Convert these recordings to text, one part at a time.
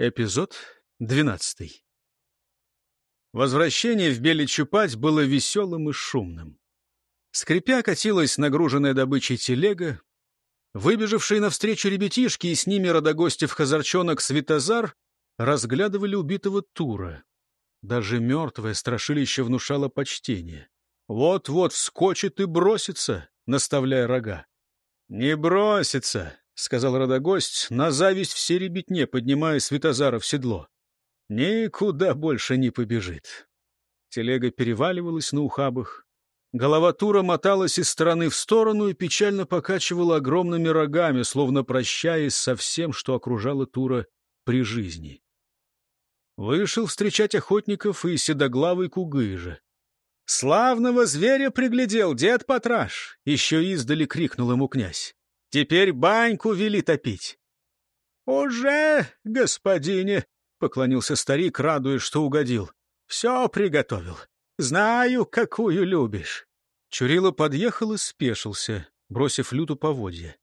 Эпизод двенадцатый. Возвращение в Беличупать было веселым и шумным. Скрипя катилась нагруженная добычей телега. Выбежавшие навстречу ребятишки и с ними родогостев хазарчонок Светозар разглядывали убитого Тура. Даже мертвое страшилище внушало почтение. Вот-вот вскочит и бросится, наставляя рога. «Не бросится», — сказал родогость, на зависть все ребятне, поднимая Светозара в седло. «Никуда больше не побежит». Телега переваливалась на ухабах. Голова Тура моталась из стороны в сторону и печально покачивала огромными рогами, словно прощаясь со всем, что окружало Тура при жизни. Вышел встречать охотников и седоглавый Кугыжа. «Славного зверя приглядел дед Патраш!» — еще издали крикнул ему князь. «Теперь баньку вели топить». «Уже, господине!» — поклонился старик, радуясь, что угодил. «Все приготовил. Знаю, какую любишь». Чурила подъехал и спешился, бросив люту поводья.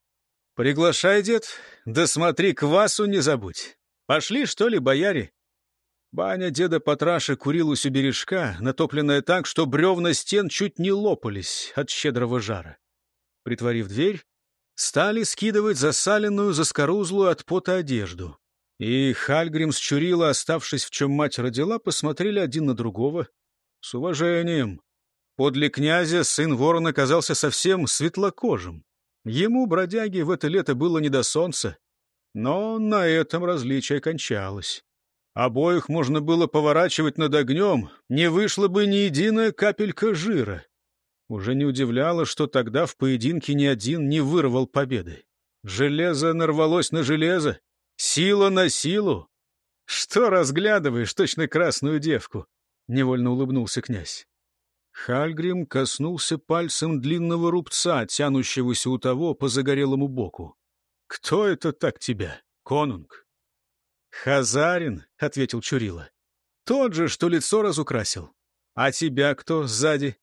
«Приглашай, дед, да смотри, квасу не забудь. Пошли, что ли, бояре?» Баня деда Патраши курилась у бережка, натопленная так, что бревна стен чуть не лопались от щедрого жара. Притворив дверь, стали скидывать засаленную, заскорузлую от пота одежду. И Хальгрим с Чурила, оставшись в чем мать родила, посмотрели один на другого с уважением. Подле князя сын ворона оказался совсем светлокожим. Ему, бродяге, в это лето было не до солнца. Но на этом различие кончалось. Обоих можно было поворачивать над огнем, не вышло бы ни единая капелька жира. Уже не удивляло, что тогда в поединке ни один не вырвал победы. Железо нарвалось на железо, сила на силу. Что разглядываешь, точно красную девку? Невольно улыбнулся князь. Хальгрим коснулся пальцем длинного рубца, тянущегося у того по загорелому боку. «Кто это так тебя, конунг?» «Хазарин», — ответил Чурила. «Тот же, что лицо разукрасил. А тебя кто сзади?»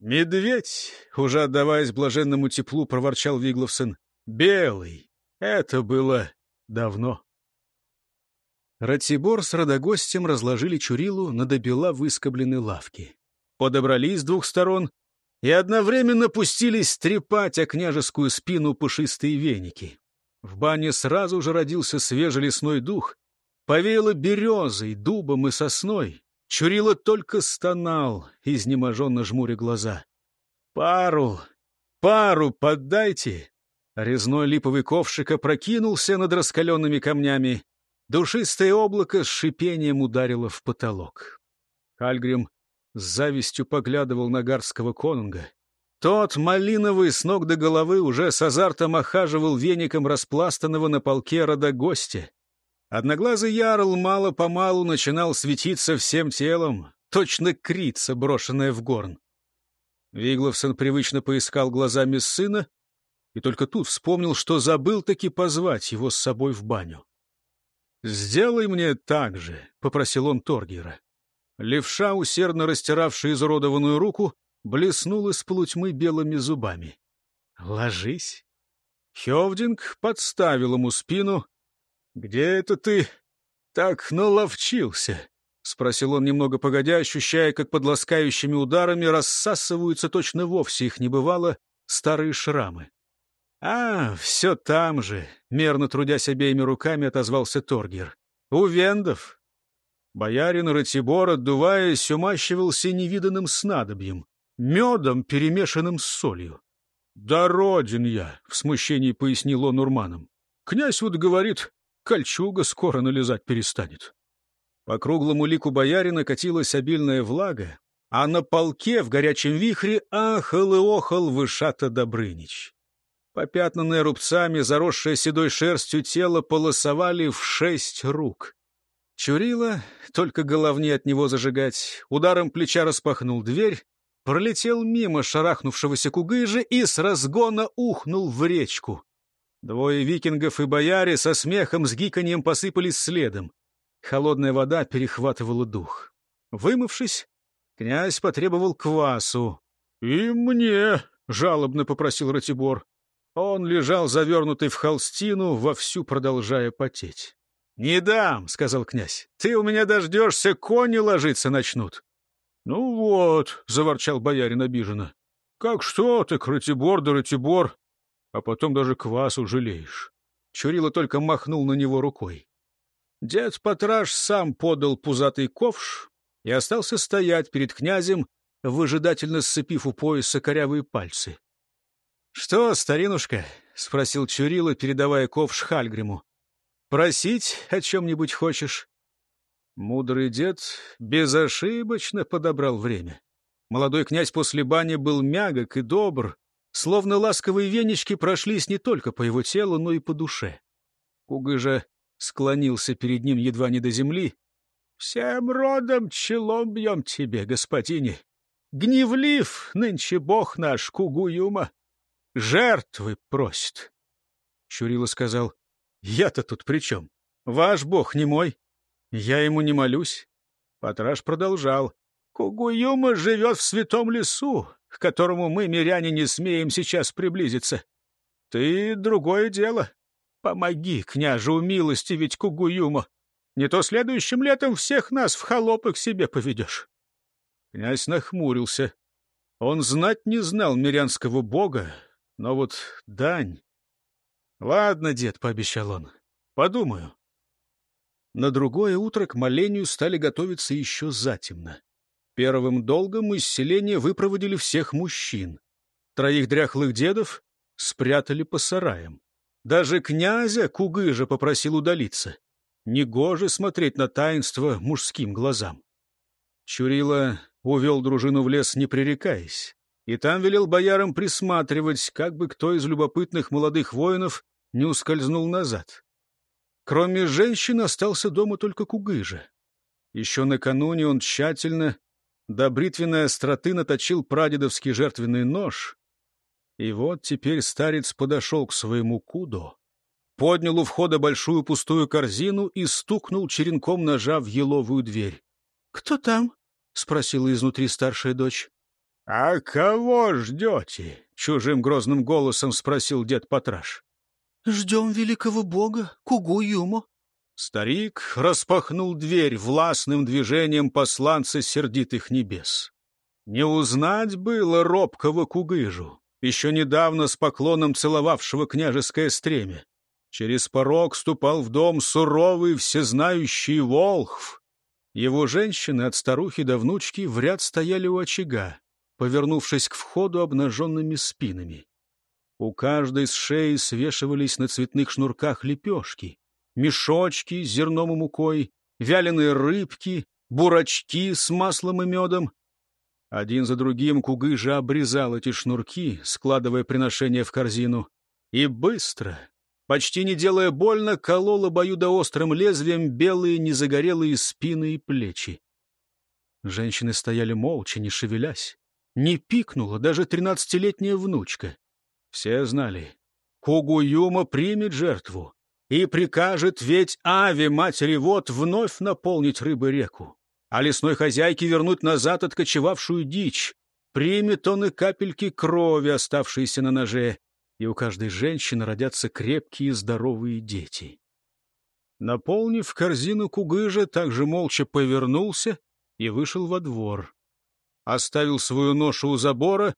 «Медведь», — уже отдаваясь блаженному теплу, проворчал Вигловсон. «Белый. Это было давно». Ратибор с родогостем разложили Чурилу на добела выскобленной лавки. Подобрались с двух сторон и одновременно пустились трепать о княжескую спину пушистые веники. В бане сразу же родился свежий дух, Повеяло березой, дубом и сосной. Чурило только стонал, изнеможенно жмуря глаза. «Пару! Пару поддайте!» Резной липовый ковшик опрокинулся над раскаленными камнями. Душистое облако с шипением ударило в потолок. Хальгрим с завистью поглядывал на гарского конунга. Тот, малиновый с ног до головы, уже с азартом охаживал веником распластанного на полке рода гостя. Одноглазый ярл мало-помалу начинал светиться всем телом, точно крица, брошенная в горн. Вигловсон привычно поискал глазами сына и только тут вспомнил, что забыл таки позвать его с собой в баню. «Сделай мне так же», — попросил он Торгера. Левша, усердно растиравший изуродованную руку, блеснул из полутьмы белыми зубами. «Ложись». Хевдинг подставил ему спину, «Где это ты так наловчился?» — спросил он немного погодя, ощущая, как под ласкающими ударами рассасываются точно вовсе их не бывало старые шрамы. «А, все там же», — мерно трудясь обеими руками, отозвался Торгер. «У вендов». Боярин Ратибор, отдуваясь, умащивался невиданным снадобьем, медом, перемешанным с солью. «Да родин я», — в смущении пояснил он урманам. «Князь вот говорит, кольчуга скоро налезать перестанет. По круглому лику боярина катилась обильная влага, а на полке в горячем вихре ахал и охал вышата Добрынич. Попятнанное рубцами, заросшее седой шерстью тело полосовали в шесть рук. Чурила, только головни от него зажигать, ударом плеча распахнул дверь, пролетел мимо шарахнувшегося кугыжа и с разгона ухнул в речку. Двое викингов и бояре со смехом с гиканьем посыпались следом. Холодная вода перехватывала дух. Вымывшись, князь потребовал квасу. — И мне! — жалобно попросил Ратибор. Он лежал завернутый в холстину, вовсю продолжая потеть. «Не дам», — сказал князь. «Ты у меня дождешься, кони ложиться начнут». «Ну вот», — заворчал боярин обиженно. «Как что ты, Ратибор да Ратибор, а потом даже квасу жалеешь». Чурила только махнул на него рукой. Дед Патраш сам подал пузатый ковш и остался стоять перед князем, выжидательно сцепив у пояса корявые пальцы. — Что, старинушка? — спросил Чурила, передавая ковш Хальгриму. — Просить о чем-нибудь хочешь? Мудрый дед безошибочно подобрал время. Молодой князь после бани был мягок и добр, словно ласковые венички прошлись не только по его телу, но и по душе. Кугыжа склонился перед ним едва не до земли. — Всем родом челом бьем тебе, господине. Гневлив нынче бог наш Кугуюма. Жертвы просит. Чурила сказал, — Я-то тут при чем? Ваш бог не мой. Я ему не молюсь. Патраш продолжал. — Кугуюма живет в святом лесу, к которому мы, миряне, не смеем сейчас приблизиться. Ты — другое дело. Помоги, княжу, милости ведь Кугуюма. Не то следующим летом всех нас в холопы к себе поведешь. Князь нахмурился. Он знать не знал мирянского бога, но вот дань... — Ладно, дед, — пообещал он, — подумаю. На другое утро к молению стали готовиться еще затемно. Первым долгом из селения выпроводили всех мужчин. Троих дряхлых дедов спрятали по сараям. Даже князя Кугыжа попросил удалиться. Негоже смотреть на таинство мужским глазам. Чурила увел дружину в лес, не пререкаясь, и там велел боярам присматривать, как бы кто из любопытных молодых воинов не ускользнул назад. Кроме женщин остался дома только Кугыжа. Еще накануне он тщательно, до бритвенной остроты наточил прадедовский жертвенный нож, и вот теперь старец подошел к своему кудо, поднял у входа большую пустую корзину и стукнул черенком ножа в еловую дверь. — Кто там? — спросила изнутри старшая дочь. — А кого ждете? — чужим грозным голосом спросил дед Патраш. — Ждем великого бога, Кугу-Юму. Старик распахнул дверь властным движением посланца сердитых небес. Не узнать было робкого Кугыжу еще недавно с поклоном целовавшего княжеское стремя. Через порог ступал в дом суровый всезнающий Волхв. Его женщины от старухи до внучки в ряд стояли у очага, повернувшись к входу обнаженными спинами. У каждой с шеи свешивались на цветных шнурках лепешки, мешочки с зерном и мукой, вяленые рыбки, бурачки с маслом и медом, один за другим Кугыжа обрезал эти шнурки, складывая приношения в корзину. И быстро, почти не делая больно, колол обоюдоострым лезвием белые незагорелые спины и плечи. Женщины стояли молча, не шевелясь. Не пикнула даже тринадцатилетняя внучка. Все знали, Кугуюма примет жертву и прикажет ведь Аве, матери вод, вновь наполнить рыбы реку а лесной хозяйке вернуть назад откочевавшую дичь. Примет он и капельки крови, оставшиеся на ноже, и у каждой женщины родятся крепкие здоровые дети. Наполнив корзину кугыжа, также молча повернулся и вышел во двор. Оставил свою ношу у забора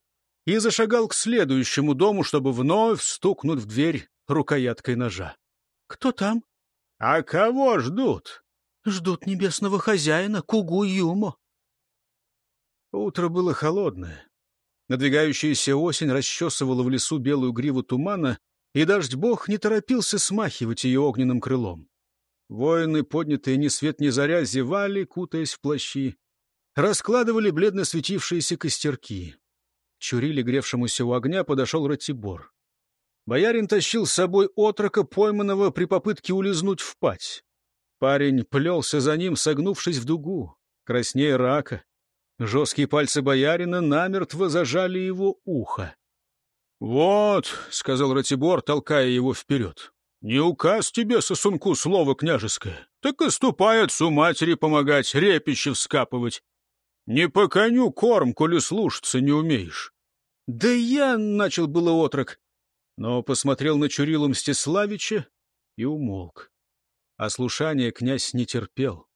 и зашагал к следующему дому, чтобы вновь стукнуть в дверь рукояткой ножа. — Кто там? — А кого ждут? Ждут небесного хозяина, Кугу-Юмо. Утро было холодное. Надвигающаяся осень расчесывала в лесу белую гриву тумана, и дождь-бог не торопился смахивать ее огненным крылом. Воины, поднятые ни свет ни заря, зевали, кутаясь в плащи. Раскладывали бледно светившиеся костерки. Чурили гревшемуся у огня подошел Ратибор. Боярин тащил с собой отрока, пойманного при попытке улизнуть в пать. Парень плелся за ним, согнувшись в дугу, краснее рака. Жесткие пальцы боярина намертво зажали его ухо. — Вот, — сказал Ратибор, толкая его вперед, — не указ тебе, сосунку, слово княжеское, так и ступай отцу матери помогать, репище вскапывать. Не по коню корм, коли слушаться не умеешь. — Да я, — начал было отрок, но посмотрел на Чурила Мстиславича и умолк. А слушания князь не терпел.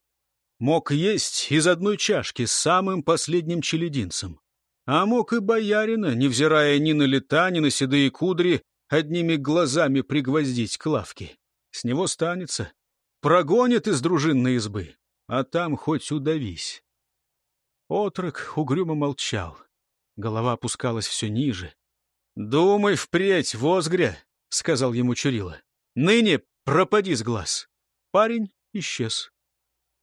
Мог есть из одной чашки с самым последним челединцем. А мог и боярина, невзирая ни на лета, ни на седые кудри, одними глазами пригвоздить к лавке. С него станется. Прогонит из дружинной избы, а там хоть удавись. Отрок угрюмо молчал. Голова опускалась все ниже. — Думай впредь, возгря, — сказал ему Чурила. — Ныне пропади с глаз. Парень исчез.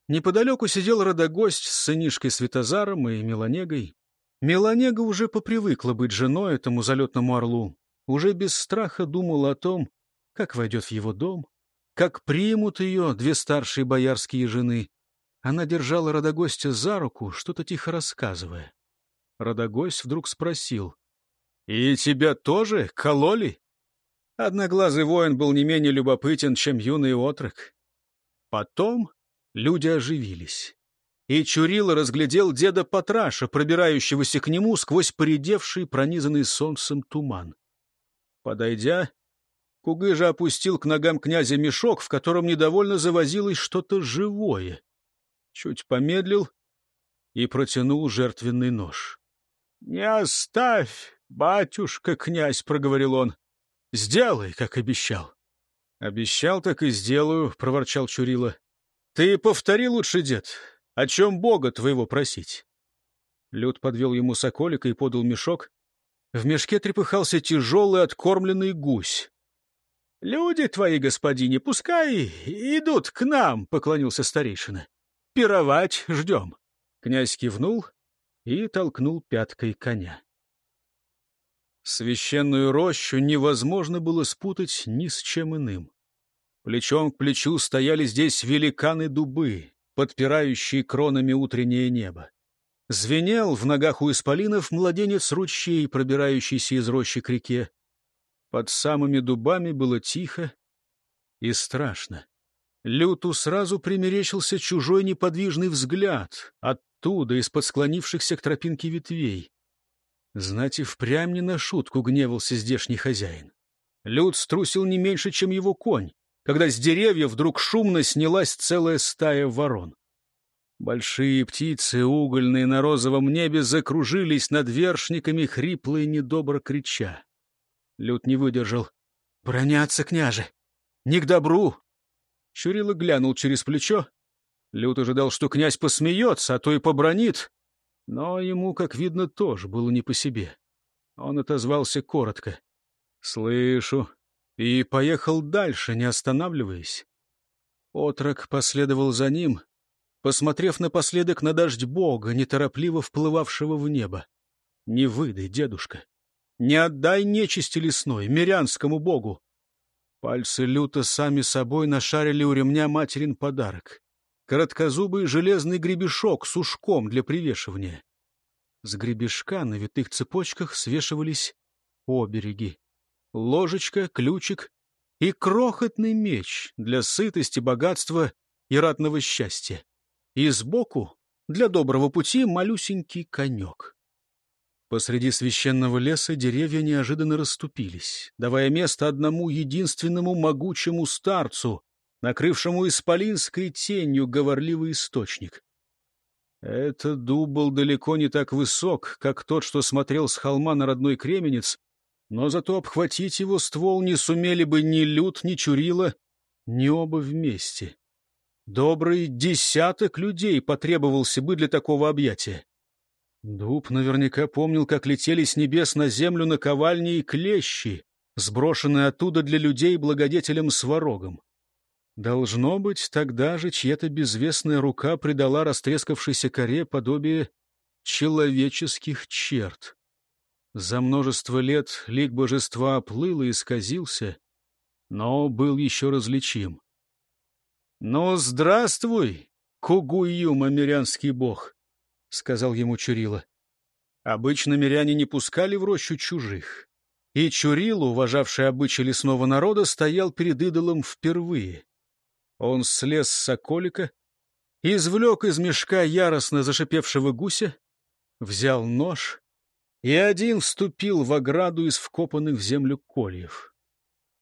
Неподалеку сидел родогость с сынишкой Светозаром и Меланегой. Меланега уже попривыкла быть женой этому залетному орлу, уже без страха думала о том, как войдет в его дом, как примут ее две старшие боярские жены. Она держала Родогостя за руку, что-то тихо рассказывая. Родогость вдруг спросил. — И тебя тоже кололи? Одноглазый воин был не менее любопытен, чем юный отрок. Потом люди оживились и Чурила разглядел деда Патраша, пробирающегося к нему сквозь поредевший, пронизанный солнцем туман. Подойдя, Кугыжа опустил к ногам князя мешок, в котором недовольно завозилось что-то живое. Чуть помедлил и протянул жертвенный нож. — Не оставь, батюшка, князь, — проговорил он. — Сделай, как обещал. — Обещал, так и сделаю, — проворчал Чурила. — Ты повтори лучше, дед, о чем Бога твоего просить? Люд подвел ему соколика и подал мешок. В мешке трепыхался тяжелый откормленный гусь. — Люди твои, господине, пускай идут к нам, — поклонился старейшина. — Пировать ждем. Князь кивнул и толкнул пяткой коня. Священную рощу невозможно было спутать ни с чем иным. Плечом к плечу стояли здесь великаны-дубы, подпирающий кронами утреннее небо. Звенел в ногах у исполинов младенец ручей, пробирающийся из рощи к реке. Под самыми дубами было тихо и страшно. Люту сразу примерещился чужой неподвижный взгляд, оттуда, из-под склонившихся к тропинке ветвей. Знать и впрямь не на шутку гневался здешний хозяин. Люд струсил не меньше, чем его конь когда с деревьев вдруг шумно снялась целая стая ворон. Большие птицы, угольные на розовом небе, закружились над вершниками, хрипло и недобро крича. Люд не выдержал. «Броняться, княже! Не к добру!» Чурило глянул через плечо. Люд ожидал, что князь посмеется, а то и побронит. Но ему, как видно, тоже было не по себе. Он отозвался коротко. «Слышу и поехал дальше, не останавливаясь. Отрок последовал за ним, посмотрев напоследок на дождь Бога, неторопливо вплывавшего в небо. «Не выдай, дедушка! Не отдай нечисти лесной, мирянскому богу!» Пальцы люто сами собой нашарили у ремня материн подарок. Короткозубый железный гребешок с ушком для привешивания. С гребешка на витых цепочках свешивались обереги ложечка, ключик и крохотный меч для сытости, богатства и ратного счастья. И сбоку, для доброго пути, малюсенький конек. Посреди священного леса деревья неожиданно расступились, давая место одному единственному могучему старцу, накрывшему исполинской тенью говорливый источник. Этот дуб был далеко не так высок, как тот, что смотрел с холма на родной кременец, но зато обхватить его ствол не сумели бы ни Люд, ни Чурила, ни оба вместе. Добрый десяток людей потребовался бы для такого объятия. Дуб наверняка помнил, как летели с небес на землю наковальни и клещи, сброшенные оттуда для людей благодетелем сварогом. Должно быть, тогда же чья-то безвестная рука придала растрескавшейся коре подобие человеческих черт. За множество лет лик божества оплыл и исказился, но был еще различим. — Ну, здравствуй, Кугуюма, мирянский бог! — сказал ему Чурила. Обычно миряне не пускали в рощу чужих, и Чурила, уважавший обычаи лесного народа, стоял перед идолом впервые. Он слез с соколика, извлек из мешка яростно зашипевшего гуся, взял нож и один вступил в ограду из вкопанных в землю кольев.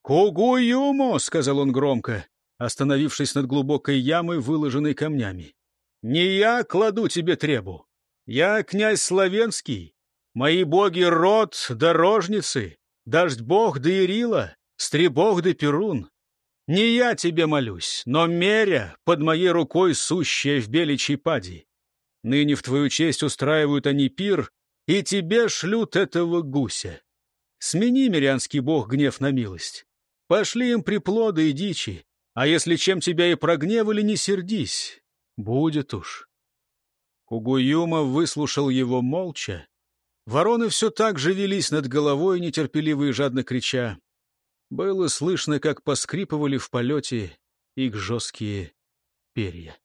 «Кугуюмо!» — сказал он громко. остановившись над глубокой ямой, выложенной камнями. «Не я кладу тебе требу. Я князь Славенский. Мои боги — род, дорожницы, дождь-бог да Ирила, стребог да Перун. Не я тебе молюсь, но меря под моей рукой сущая в беличьей пади. Ныне в твою честь устраивают они пир, и тебе шлют этого гуся. Смени, мирянский бог, гнев на милость. Пошли им приплоды и дичи, а если чем тебя и прогневали, не сердись. Будет уж. Кугуюма выслушал его молча. Вороны все так же велись над головой, нетерпеливо и жадно крича. Было слышно, как поскрипывали в полете их жесткие перья.